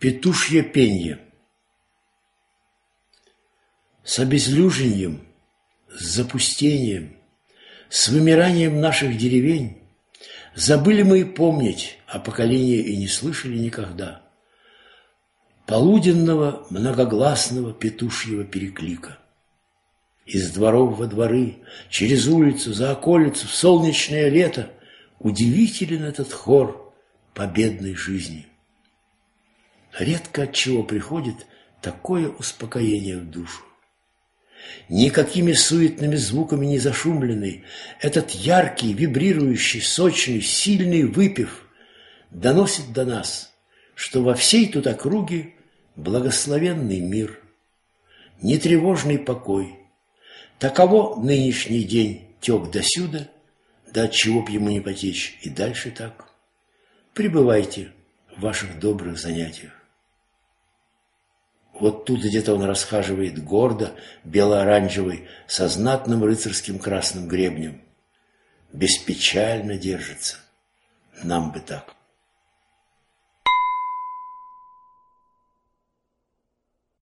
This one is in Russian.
Петушье пенье. С обезлюжением, с запустением, с вымиранием наших деревень забыли мы и помнить, а поколения и не слышали никогда полуденного многогласного петушьего переклика. Из дворов во дворы, через улицу, за околицу, в солнечное лето удивителен этот хор победной жизни. Редко от чего приходит такое успокоение в душу. Никакими суетными звуками не зашумленный, этот яркий, вибрирующий, сочный, сильный выпив доносит до нас, что во всей тут округе благословенный мир, нетревожный покой. Таково нынешний день тек досюда, да чего б ему не потечь и дальше так. Пребывайте в ваших добрых занятиях. Вот тут где-то он расхаживает гордо, бело-оранжевый, со знатным рыцарским красным гребнем. Беспечально держится. Нам бы так.